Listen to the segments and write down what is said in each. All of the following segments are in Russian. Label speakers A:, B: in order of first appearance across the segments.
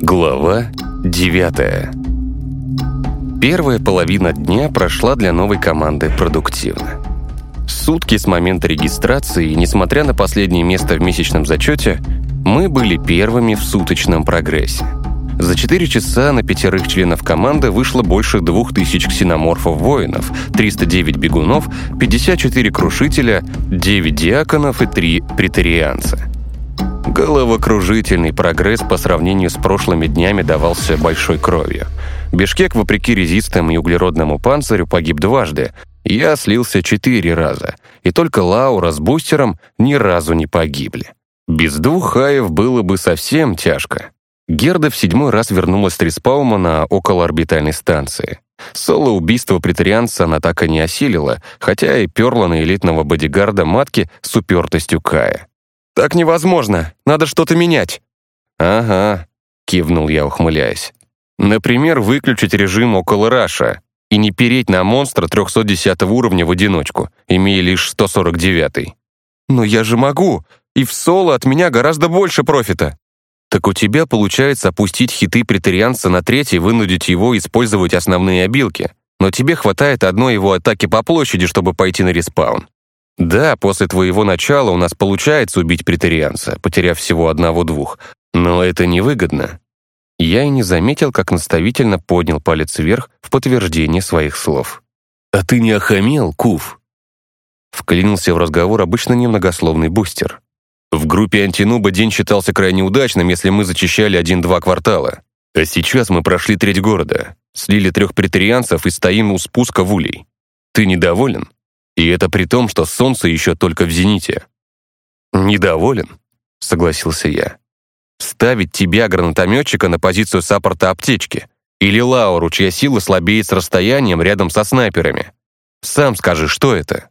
A: Глава 9 Первая половина дня прошла для новой команды продуктивно. Сутки с момента регистрации, несмотря на последнее место в месячном зачете, мы были первыми в суточном прогрессе. За 4 часа на пятерых членов команды вышло больше 2000 ксеноморфов-воинов, 309 бегунов, 54 крушителя, 9 диаконов и 3 претарианца. Головокружительный прогресс по сравнению с прошлыми днями давался большой кровью. Бишкек, вопреки резистам и углеродному панцирю, погиб дважды. Я слился четыре раза. И только Лаура с бустером ни разу не погибли. Без двух хаев было бы совсем тяжко. Герда в седьмой раз вернулась с Респаума на околоорбитальной станции. Соло-убийство претарианца она так и не осилила, хотя и перла на элитного бодигарда матки с упертостью Кая. «Так невозможно! Надо что-то менять!» «Ага», — кивнул я, ухмыляясь. «Например, выключить режим около Раша и не переть на монстра 310 уровня в одиночку, имея лишь 149 -й. «Но я же могу! И в соло от меня гораздо больше профита!» Так у тебя получается опустить хиты претарианца на третий, вынудить его использовать основные обилки. Но тебе хватает одной его атаки по площади, чтобы пойти на респаун. Да, после твоего начала у нас получается убить претарианца, потеряв всего одного-двух. Но это невыгодно. Я и не заметил, как наставительно поднял палец вверх в подтверждение своих слов. «А ты не охамел, Куф?» Вклинился в разговор обычно немногословный бустер. В группе антинуба день считался крайне удачным, если мы зачищали один-два квартала. А сейчас мы прошли треть города, слили трех претарианцев и стоим у спуска в улей. Ты недоволен? И это при том, что солнце еще только в зените. «Недоволен?» — согласился я. «Ставить тебя, гранатометчика, на позицию саппорта аптечки? Или Лауру, чья сила слабеет с расстоянием рядом со снайперами? Сам скажи, что это?»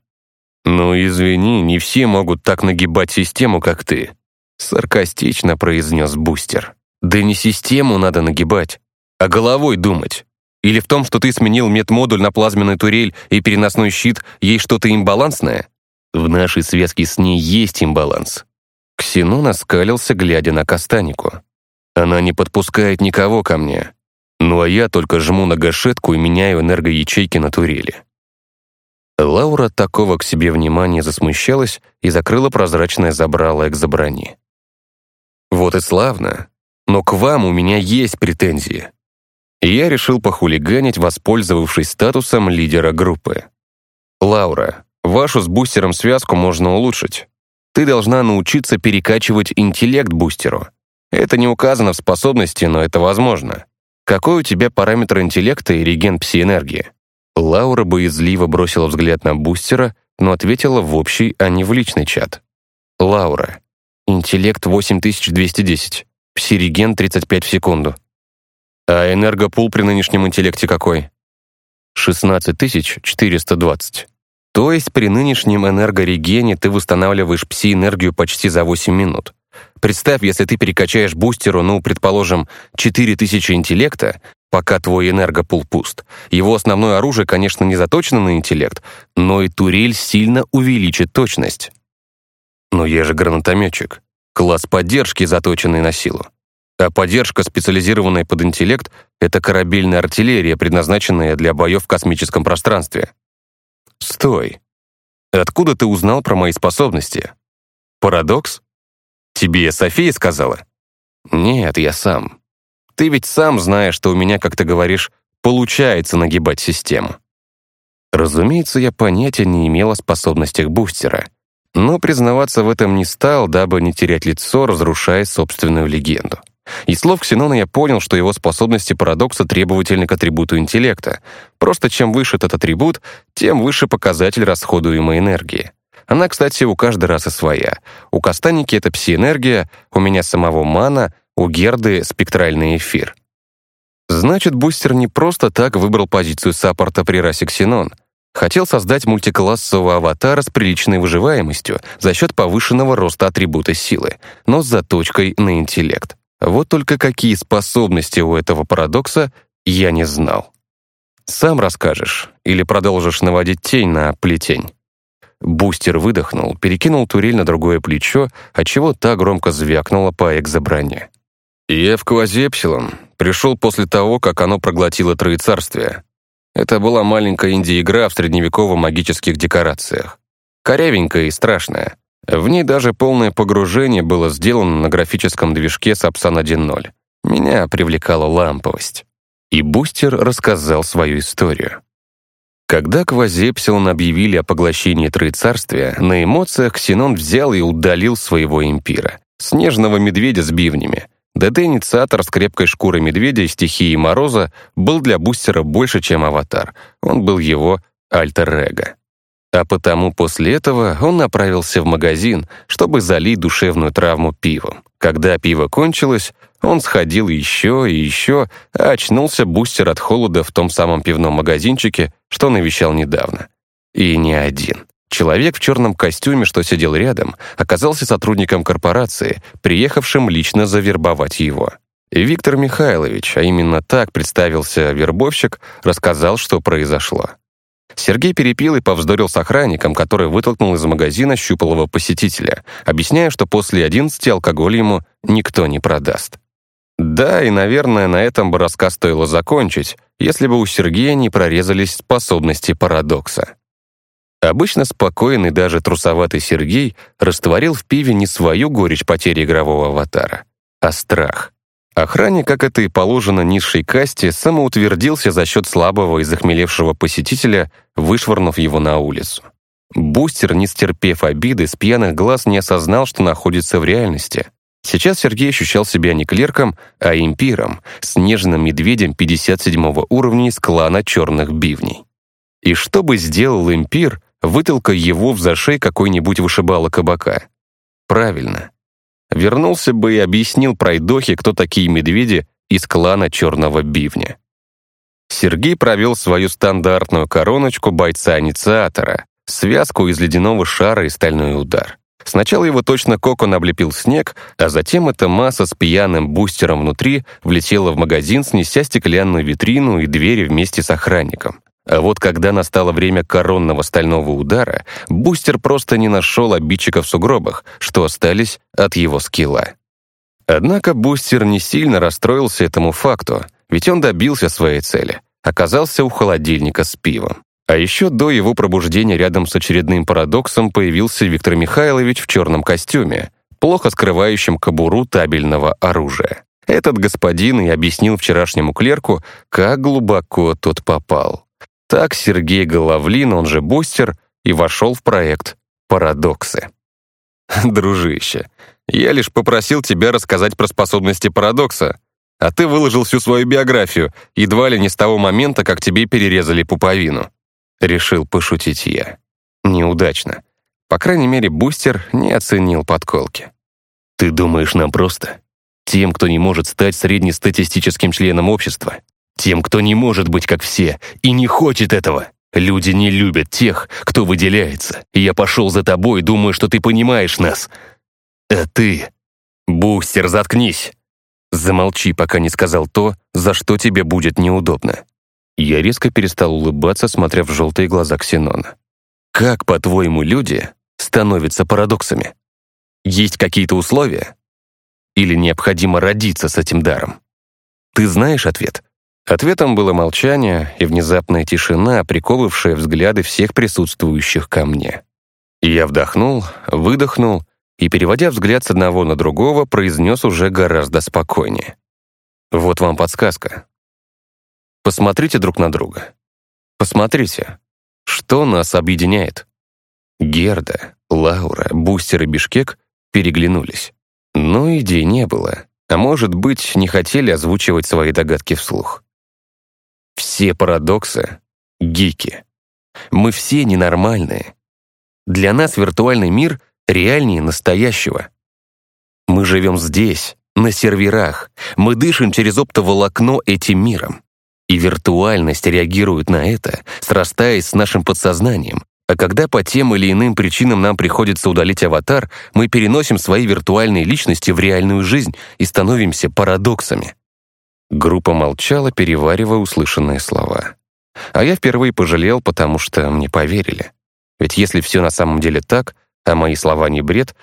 A: «Ну, извини, не все могут так нагибать систему, как ты», саркастично произнес Бустер. «Да не систему надо нагибать, а головой думать. Или в том, что ты сменил медмодуль на плазменный турель и переносной щит, есть что-то имбалансное? В нашей связке с ней есть имбаланс». Ксенон оскалился, глядя на Кастанику. «Она не подпускает никого ко мне. Ну а я только жму на гашетку и меняю энергоячейки на турели. Лаура от такого к себе внимания засмущалась и закрыла прозрачное забрало экзоброни. «Вот и славно. Но к вам у меня есть претензии». И я решил похулиганить, воспользовавшись статусом лидера группы. «Лаура, вашу с бустером связку можно улучшить. Ты должна научиться перекачивать интеллект бустеру. Это не указано в способности, но это возможно. Какой у тебя параметр интеллекта и реген пси-энергии?» Лаура боязливо бросила взгляд на бустера, но ответила в общий, а не в личный чат. «Лаура. Интеллект 8210. Псириген 35 в секунду. А энергопул при нынешнем интеллекте какой?» 16420. То есть при нынешнем энергорегене ты восстанавливаешь пси-энергию почти за 8 минут. Представь, если ты перекачаешь бустеру, ну, предположим, 4000 интеллекта, пока твой энергопул пуст. Его основное оружие, конечно, не заточено на интеллект, но и турель сильно увеличит точность. Но я же гранатометчик. Класс поддержки, заточенный на силу. А поддержка, специализированная под интеллект, это корабельная артиллерия, предназначенная для боев в космическом пространстве. Стой. Откуда ты узнал про мои способности? Парадокс? Тебе София сказала? Нет, я сам. Ты ведь сам знаешь, что у меня, как ты говоришь, получается нагибать систему. Разумеется, я понятия не имел о способностях бустера, но признаваться в этом не стал, дабы не терять лицо, разрушая собственную легенду. Из слов Ксенона я понял, что его способности парадокса требовательны к атрибуту интеллекта. Просто чем выше этот атрибут, тем выше показатель расходуемой энергии. Она, кстати, у каждой расы своя. У Кастаники это пси-энергия, у меня самого мана, у Герды — спектральный эфир. Значит, бустер не просто так выбрал позицию саппорта при расе Ксенон. Хотел создать мультиклассового аватара с приличной выживаемостью за счет повышенного роста атрибута силы, но с заточкой на интеллект. Вот только какие способности у этого парадокса, я не знал. Сам расскажешь или продолжишь наводить тень на плетень? Бустер выдохнул, перекинул турель на другое плечо, отчего та громко звякнула по экзоброне. Я в Квазепсилон пришел после того, как оно проглотило Троецарствие. Это была маленькая инди-игра в средневековых магических декорациях. Корявенькая и страшная. В ней даже полное погружение было сделано на графическом движке Sapsan 1.0. Меня привлекала ламповость. И Бустер рассказал свою историю. Когда Квазепсилон объявили о поглощении Троецарствия, на эмоциях Ксенон взял и удалил своего импира. Снежного медведя с бивнями. ДД-инициатор с крепкой шкурой медведя и стихией мороза был для Бустера больше, чем аватар. Он был его альтер-эго. А потому после этого он направился в магазин, чтобы залить душевную травму пивом. Когда пиво кончилось, он сходил еще и еще, а очнулся бустер от холода в том самом пивном магазинчике, что навещал недавно. И не один. Человек в черном костюме, что сидел рядом, оказался сотрудником корпорации, приехавшим лично завербовать его. Виктор Михайлович, а именно так представился вербовщик, рассказал, что произошло. Сергей перепил и повздорил с охранником, который вытолкнул из магазина щупалого посетителя, объясняя, что после 11 алкоголь ему никто не продаст. Да, и, наверное, на этом бы рассказ стоило закончить, если бы у Сергея не прорезались способности парадокса. Обычно спокойный, даже трусоватый Сергей растворил в пиве не свою горечь потери игрового аватара, а страх. Охранник, как это и положено низшей касте, самоутвердился за счет слабого и захмелевшего посетителя, вышвырнув его на улицу. Бустер, не стерпев обиды, с пьяных глаз не осознал, что находится в реальности. Сейчас Сергей ощущал себя не клерком, а импиром, снежным медведем 57 уровня из клана черных бивней. И что бы сделал импир, вытолка его в зашей какой-нибудь вышибала кабака? Правильно, вернулся бы и объяснил пройдохе, кто такие медведи из клана Черного Бивня. Сергей провел свою стандартную короночку бойца-инициатора, связку из ледяного шара и стальной удар. Сначала его точно кокон облепил снег, а затем эта масса с пьяным бустером внутри влетела в магазин, снеся стеклянную витрину и двери вместе с охранником. А вот когда настало время коронного стального удара, бустер просто не нашел обидчиков в сугробах, что остались от его скилла. Однако бустер не сильно расстроился этому факту, ведь он добился своей цели, оказался у холодильника с пивом. А еще до его пробуждения рядом с очередным парадоксом появился Виктор Михайлович в черном костюме, плохо скрывающим кобуру табельного оружия. Этот господин и объяснил вчерашнему клерку, как глубоко тот попал. Так Сергей Головлин, он же Бустер, и вошел в проект «Парадоксы». Дружище, я лишь попросил тебя рассказать про способности парадокса, а ты выложил всю свою биографию, едва ли не с того момента, как тебе перерезали пуповину. Решил пошутить я. Неудачно. По крайней мере, Бустер не оценил подколки. Ты думаешь, нам просто? Тем, кто не может стать среднестатистическим членом общества, тем, кто не может быть как все и не хочет этого. Люди не любят тех, кто выделяется. я пошел за тобой, думаю, что ты понимаешь нас. А ты... Бустер, заткнись. Замолчи, пока не сказал то, за что тебе будет неудобно. Я резко перестал улыбаться, смотря в желтые глаза Ксенона. Как, по-твоему, люди становятся парадоксами? Есть какие-то условия? Или необходимо родиться с этим даром? Ты знаешь ответ? Ответом было молчание и внезапная тишина, приковывавшая взгляды всех присутствующих ко мне. Я вдохнул, выдохнул и, переводя взгляд с одного на другого, произнес уже гораздо спокойнее. «Вот вам подсказка. Посмотрите друг на друга. Посмотрите, что нас объединяет». Герда, Лаура, Бустер и Бишкек переглянулись. Но идей не было, а может быть, не хотели озвучивать свои догадки вслух. Все парадоксы — гики. Мы все ненормальные. Для нас виртуальный мир реальнее настоящего. Мы живем здесь, на серверах. Мы дышим через оптоволокно этим миром. И виртуальность реагирует на это, срастаясь с нашим подсознанием. А когда по тем или иным причинам нам приходится удалить аватар, мы переносим свои виртуальные личности в реальную жизнь и становимся парадоксами. Группа молчала, переваривая услышанные слова. А я впервые пожалел, потому что мне поверили. Ведь если все на самом деле так, а мои слова не бред,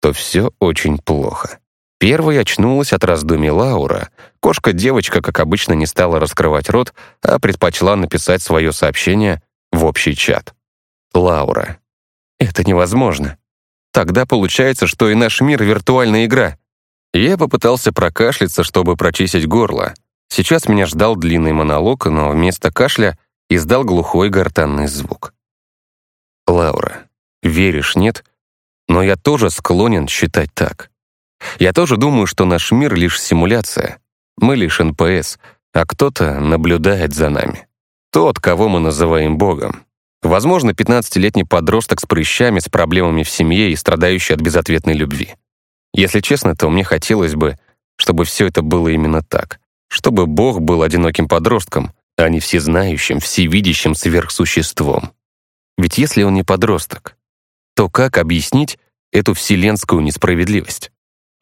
A: то все очень плохо. Первой очнулась от раздумий Лаура. Кошка-девочка, как обычно, не стала раскрывать рот, а предпочла написать свое сообщение в общий чат. Лаура. «Это невозможно. Тогда получается, что и наш мир — виртуальная игра». Я попытался прокашляться, чтобы прочистить горло. Сейчас меня ждал длинный монолог, но вместо кашля издал глухой гортанный звук. «Лаура, веришь, нет? Но я тоже склонен считать так. Я тоже думаю, что наш мир — лишь симуляция. Мы лишь НПС, а кто-то наблюдает за нами. Тот, кого мы называем Богом. Возможно, 15-летний подросток с прыщами, с проблемами в семье и страдающий от безответной любви. Если честно, то мне хотелось бы, чтобы все это было именно так. Чтобы Бог был одиноким подростком, а не всезнающим, всевидящим сверхсуществом. Ведь если он не подросток, то как объяснить эту вселенскую несправедливость?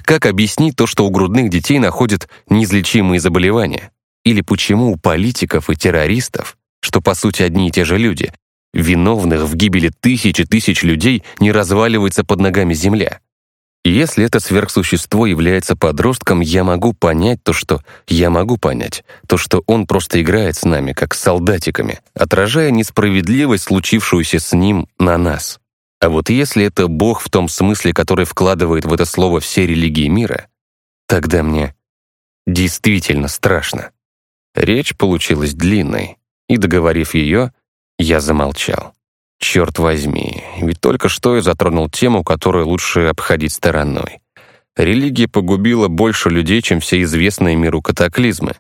A: Как объяснить то, что у грудных детей находят неизлечимые заболевания? Или почему у политиков и террористов, что по сути одни и те же люди, виновных в гибели тысячи тысяч людей, не разваливается под ногами земля? Если это сверхсущество является подростком, я могу понять то, что... Я могу понять то, что он просто играет с нами, как с солдатиками, отражая несправедливость, случившуюся с ним, на нас. А вот если это Бог в том смысле, который вкладывает в это слово все религии мира, тогда мне действительно страшно. Речь получилась длинной, и, договорив ее, я замолчал. Черт возьми, ведь только что я затронул тему, которую лучше обходить стороной. Религия погубила больше людей, чем все известные миру катаклизмы.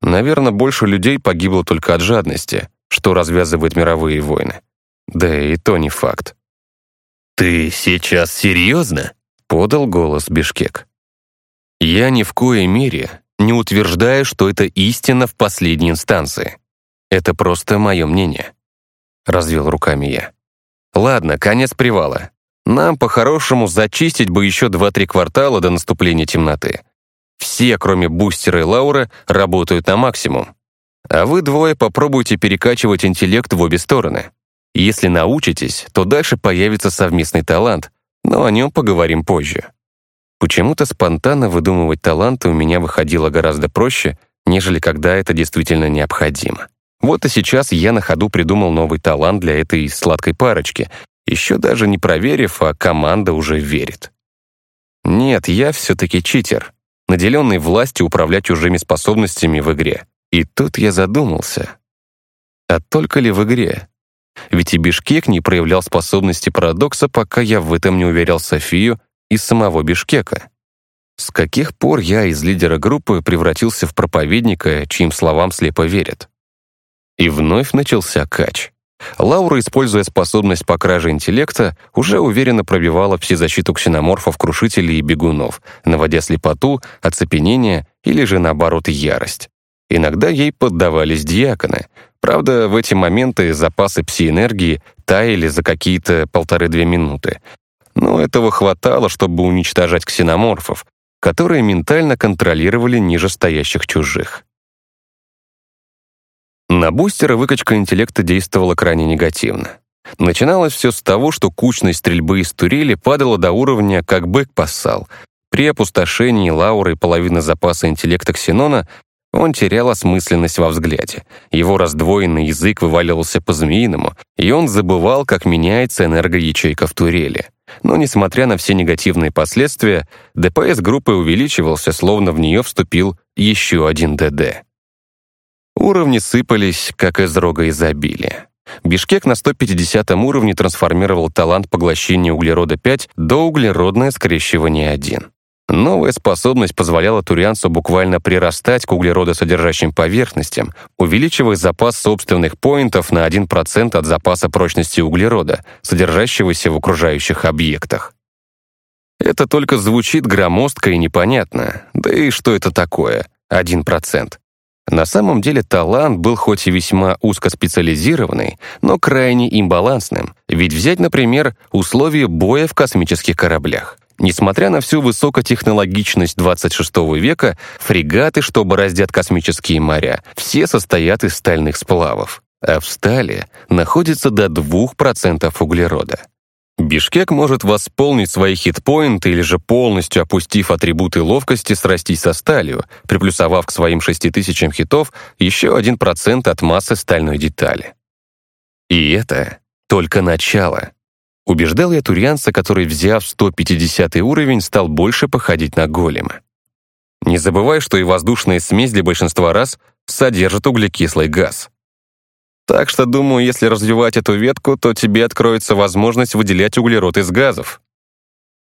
A: Наверное, больше людей погибло только от жадности, что развязывает мировые войны. Да и то не факт. «Ты сейчас серьезно?» — подал голос Бишкек. «Я ни в коей мере не утверждаю, что это истина в последней инстанции. Это просто мое мнение», — развел руками я. «Ладно, конец привала. Нам, по-хорошему, зачистить бы еще два-три квартала до наступления темноты. Все, кроме Бустера и Лауры, работают на максимум. А вы двое попробуйте перекачивать интеллект в обе стороны. Если научитесь, то дальше появится совместный талант, но о нем поговорим позже. Почему-то спонтанно выдумывать таланты у меня выходило гораздо проще, нежели когда это действительно необходимо. Вот и сейчас я на ходу придумал новый талант для этой сладкой парочки, еще даже не проверив, а команда уже верит. Нет, я все-таки читер, наделенный властью управлять чужими способностями в игре. И тут я задумался. А только ли в игре? Ведь и Бишкек не проявлял способности парадокса, пока я в этом не уверял Софию и самого Бишкека. С каких пор я из лидера группы превратился в проповедника, чьим словам слепо верят? И вновь начался кач. Лаура, используя способность по краже интеллекта, уже уверенно пробивала пси-защиту ксеноморфов, крушителей и бегунов, наводя слепоту, оцепенение или же, наоборот, ярость. Иногда ей поддавались диаконы, Правда, в эти моменты запасы пси-энергии таяли за какие-то полторы-две минуты. Но этого хватало, чтобы уничтожать ксеноморфов, которые ментально контролировали нижестоящих чужих. На бустера выкачка интеллекта действовала крайне негативно. Начиналось все с того, что кучность стрельбы из турели падала до уровня, как бык поссал. При опустошении Лауры половины запаса интеллекта ксенона он терял осмысленность во взгляде. Его раздвоенный язык вываливался по-змеиному, и он забывал, как меняется энергоячейка в турели. Но, несмотря на все негативные последствия, ДПС группы увеличивался, словно в нее вступил еще один ДД. Уровни сыпались, как из рога изобилия. Бишкек на 150 уровне трансформировал талант поглощения углерода 5 до углеродное скрещивание 1. Новая способность позволяла турианцу буквально прирастать к углеродосодержащим поверхностям, увеличивая запас собственных поинтов на 1% от запаса прочности углерода, содержащегося в окружающих объектах. Это только звучит громоздко и непонятно. Да и что это такое? 1%. На самом деле талант был хоть и весьма узкоспециализированный, но крайне имбалансным. Ведь взять, например, условия боя в космических кораблях. Несмотря на всю высокотехнологичность 26 века, фрегаты, что бороздят космические моря, все состоят из стальных сплавов, а в стали находится до 2% углерода. Бишкек может восполнить свои хитпоинты или же полностью опустив атрибуты ловкости срастись со сталью, приплюсовав к своим 6000 хитов еще 1% от массы стальной детали. И это только начало. Убеждал я турианца, который, взяв 150 уровень, стал больше походить на голема. Не забывай, что и воздушная смесь для большинства раз содержит углекислый газ. Так что, думаю, если развивать эту ветку, то тебе откроется возможность выделять углерод из газов.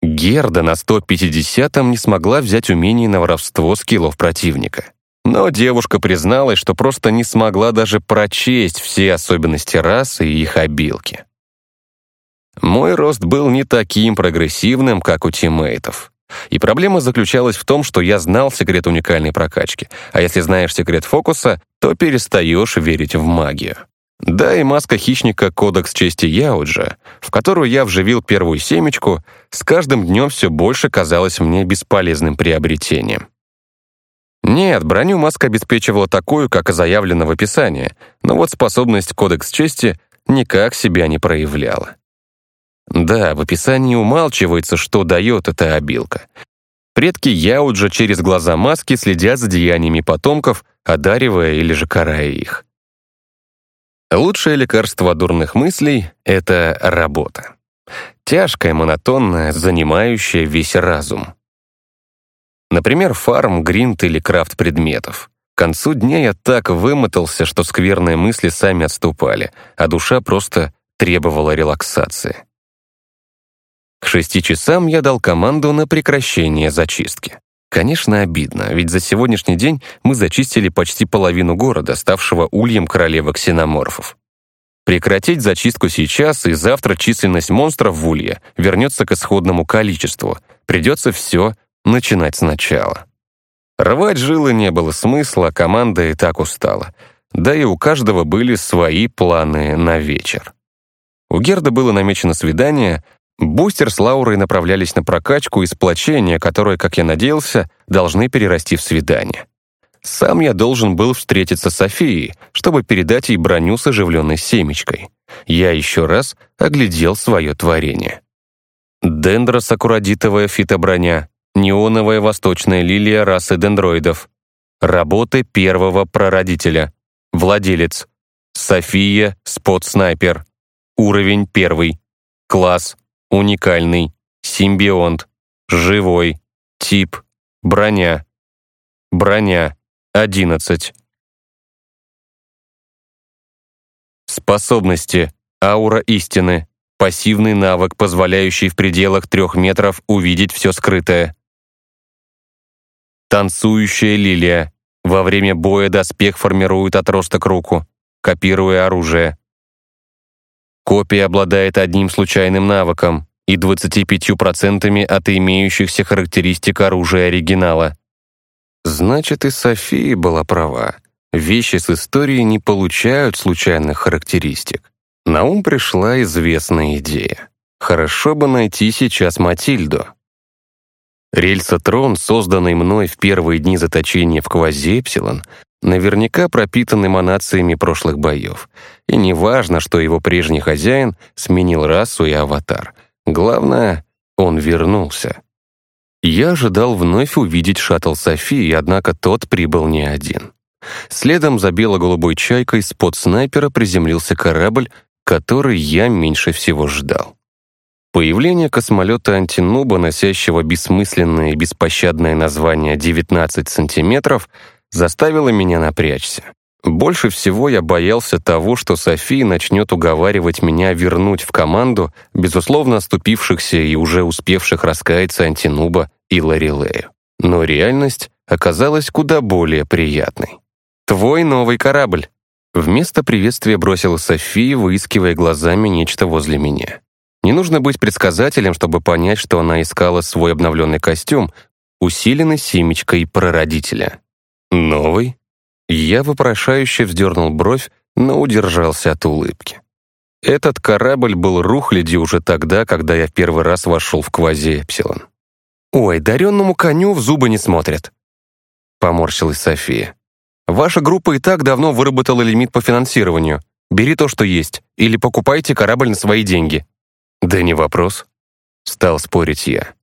A: Герда на 150-м не смогла взять умение на воровство скиллов противника. Но девушка призналась, что просто не смогла даже прочесть все особенности расы и их обилки. Мой рост был не таким прогрессивным, как у тиммейтов. И проблема заключалась в том, что я знал секрет уникальной прокачки, а если знаешь секрет фокуса, то перестаешь верить в магию. Да и маска хищника «Кодекс чести Яуджа», в которую я вживил первую семечку, с каждым днем все больше казалась мне бесполезным приобретением. Нет, броню маска обеспечивала такую, как и заявлено в описании, но вот способность «Кодекс чести» никак себя не проявляла. Да, в описании умалчивается, что дает эта обилка. Предки Яуджа через глаза маски следят за деяниями потомков, одаривая или же карая их. Лучшее лекарство дурных мыслей — это работа. Тяжкая, монотонная, занимающая весь разум. Например, фарм, гринт или крафт предметов. К концу дня я так вымотался, что скверные мысли сами отступали, а душа просто требовала релаксации. К шести часам я дал команду на прекращение зачистки. Конечно, обидно, ведь за сегодняшний день мы зачистили почти половину города, ставшего ульем королевы ксеноморфов. Прекратить зачистку сейчас, и завтра численность монстров в улье вернется к исходному количеству. Придется все начинать сначала. Рвать жилы не было смысла, команда и так устала. Да и у каждого были свои планы на вечер. У Герда было намечено свидание, Бустер с Лаурой направлялись на прокачку и сплочение, которое, как я надеялся, должны перерасти в свидание. Сам я должен был встретиться с Софией, чтобы передать ей броню с оживленной семечкой. Я еще раз оглядел свое творение. Дендросакурадитовая фитоброня, неоновая восточная лилия расы дендроидов, работы первого прародителя, владелец, София Спот-снайпер, уровень первый, класс уникальный, симбионт, живой, тип, броня, броня, 11. Способности, аура истины, пассивный навык, позволяющий в пределах трех метров увидеть все скрытое. Танцующая лилия. Во время боя доспех формирует отросток руку, копируя оружие. Копия обладает одним случайным навыком и 25% от имеющихся характеристик оружия оригинала. Значит, и София была права. Вещи с историей не получают случайных характеристик. На ум пришла известная идея. Хорошо бы найти сейчас Матильду. Рельсотрон, созданный мной в первые дни заточения в Квазепсилон, наверняка пропитан эманациями прошлых боев. И не важно, что его прежний хозяин сменил расу и аватар. Главное, он вернулся. Я ожидал вновь увидеть шаттл Софии, однако тот прибыл не один. Следом за бело-голубой чайкой с под снайпера приземлился корабль, который я меньше всего ждал. Появление космолета антинуба, носящего бессмысленное и беспощадное название «19 сантиметров», заставило меня напрячься. Больше всего я боялся того, что София начнет уговаривать меня вернуть в команду безусловно оступившихся и уже успевших раскаяться Антинуба и Ларилею. Но реальность оказалась куда более приятной. «Твой новый корабль!» Вместо приветствия бросила София, выискивая глазами нечто возле меня. Не нужно быть предсказателем, чтобы понять, что она искала свой обновленный костюм, усиленный семечкой прародителя. «Новый?» Я вопрошающе вздернул бровь, но удержался от улыбки. Этот корабль был рухляди уже тогда, когда я в первый раз вошел в квази-эпсилон. «Ой, даренному коню в зубы не смотрят», — поморщилась София. «Ваша группа и так давно выработала лимит по финансированию. Бери то, что есть, или покупайте корабль на свои деньги». «Да не вопрос», — стал спорить я.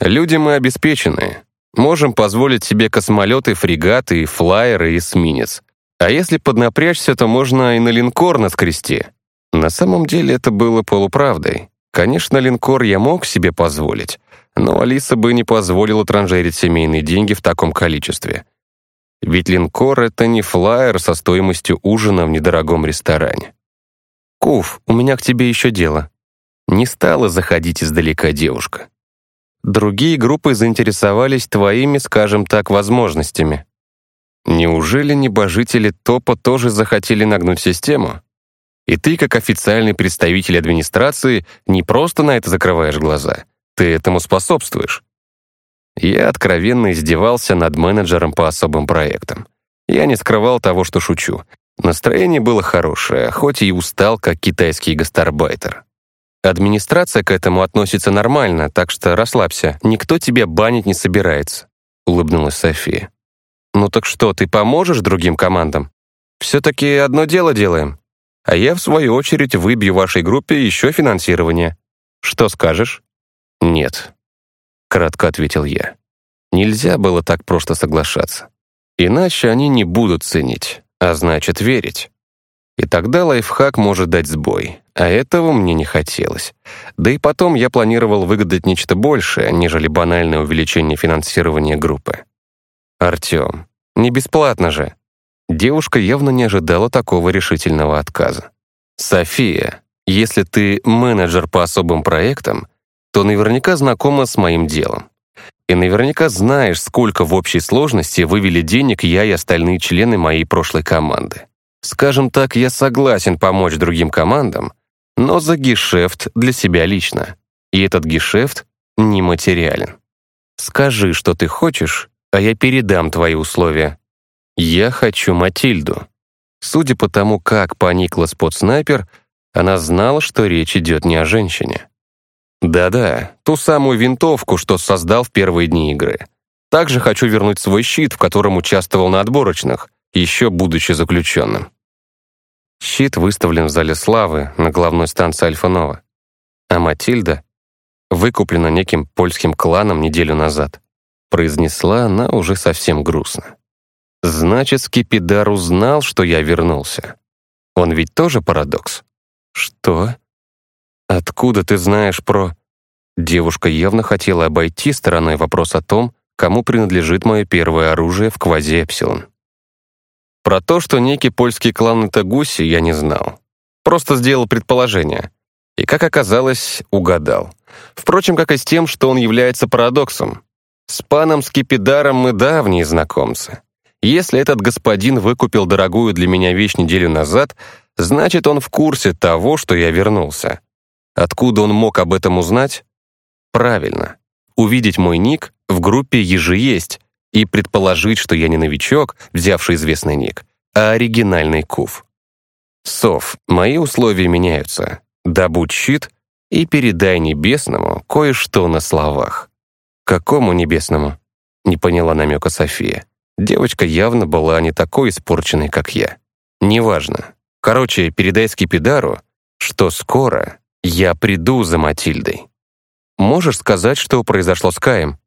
A: «Люди мы обеспеченные. Можем позволить себе космолеты, фрегаты, флайеры и эсминец. А если поднапрячься, то можно и на линкор наскрести». На самом деле это было полуправдой. Конечно, линкор я мог себе позволить, но Алиса бы не позволила транжирить семейные деньги в таком количестве. Ведь линкор — это не флайер со стоимостью ужина в недорогом ресторане. «Куф, у меня к тебе еще дело». Не стала заходить издалека девушка. Другие группы заинтересовались твоими, скажем так, возможностями. Неужели небожители ТОПа тоже захотели нагнуть систему? И ты, как официальный представитель администрации, не просто на это закрываешь глаза, ты этому способствуешь. Я откровенно издевался над менеджером по особым проектам. Я не скрывал того, что шучу. Настроение было хорошее, хоть и устал, как китайский гастарбайтер. Администрация к этому относится нормально, так что расслабься, никто тебя банить не собирается», — улыбнулась София. «Ну так что, ты поможешь другим командам? Все-таки одно дело делаем а я, в свою очередь, выбью вашей группе еще финансирование. Что скажешь?» «Нет», — кратко ответил я. Нельзя было так просто соглашаться. Иначе они не будут ценить, а значит верить. И тогда лайфхак может дать сбой, а этого мне не хотелось. Да и потом я планировал выгадать нечто большее, нежели банальное увеличение финансирования группы. «Артем, не бесплатно же», Девушка явно не ожидала такого решительного отказа. «София, если ты менеджер по особым проектам, то наверняка знакома с моим делом. И наверняка знаешь, сколько в общей сложности вывели денег я и остальные члены моей прошлой команды. Скажем так, я согласен помочь другим командам, но за гешефт для себя лично. И этот гешефт нематериален. Скажи, что ты хочешь, а я передам твои условия. «Я хочу Матильду». Судя по тому, как поникла спот-снайпер, она знала, что речь идет не о женщине. Да-да, ту самую винтовку, что создал в первые дни игры. Также хочу вернуть свой щит, в котором участвовал на отборочных, еще будучи заключенным. Щит выставлен в зале славы на главной станции Альфа-Нова. А Матильда выкуплена неким польским кланом неделю назад. Произнесла она уже совсем грустно. Значит, Скипидар узнал, что я вернулся. Он ведь тоже парадокс. Что? Откуда ты знаешь про... Девушка явно хотела обойти стороной вопрос о том, кому принадлежит мое первое оружие в квази Эпсилон. Про то, что некий польский клан это гуси, я не знал. Просто сделал предположение. И, как оказалось, угадал. Впрочем, как и с тем, что он является парадоксом. С паном Скипидаром мы давние знакомцы. Если этот господин выкупил дорогую для меня вещь неделю назад, значит, он в курсе того, что я вернулся. Откуда он мог об этом узнать? Правильно. Увидеть мой ник в группе «Ежи есть» и предположить, что я не новичок, взявший известный ник, а оригинальный куф. Сов, мои условия меняются. Добудь щит и передай небесному кое-что на словах. Какому небесному? Не поняла намека София. Девочка явно была не такой испорченной, как я. Неважно. Короче, передай Скипидару, что скоро я приду за Матильдой. «Можешь сказать, что произошло с Каем?»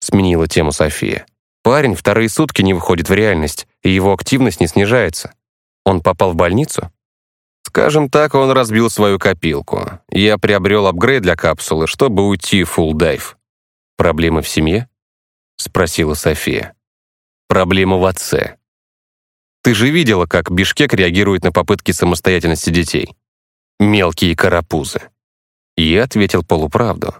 A: Сменила тему София. «Парень вторые сутки не выходит в реальность, и его активность не снижается. Он попал в больницу?» Скажем так, он разбил свою копилку. Я приобрел апгрейд для капсулы, чтобы уйти в фулл дайв. «Проблемы в семье?» — спросила София. Проблема в отце. Ты же видела, как Бишкек реагирует на попытки самостоятельности детей. Мелкие карапузы. Я ответил полуправду.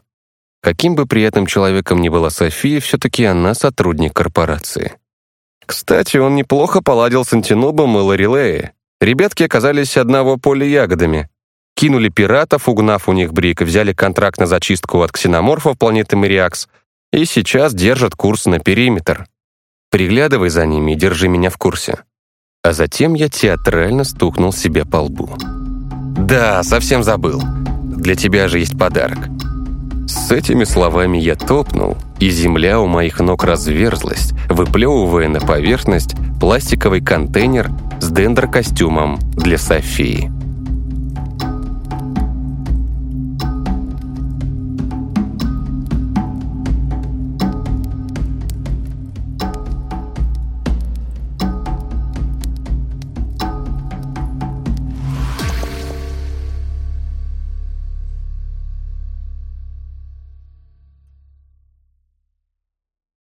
A: Каким бы приятным человеком ни была София, все-таки она сотрудник корпорации. Кстати, он неплохо поладил с Антинубом и Лорелеей. Ребятки оказались одного поля ягодами. Кинули пиратов, угнав у них брик, взяли контракт на зачистку от ксеноморфов планеты Мириакс и сейчас держат курс на периметр. Приглядывай за ними и держи меня в курсе». А затем я театрально стукнул себе по лбу. «Да, совсем забыл. Для тебя же есть подарок». С этими словами я топнул, и земля у моих ног разверзлась, выплевывая на поверхность пластиковый контейнер с дендрокостюмом для Софии.